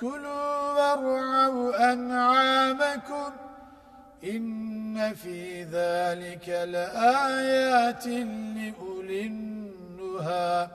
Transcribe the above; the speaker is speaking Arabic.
كلوا وارعوا أنعامكم إن في ذلك لآيات لأولي النهى.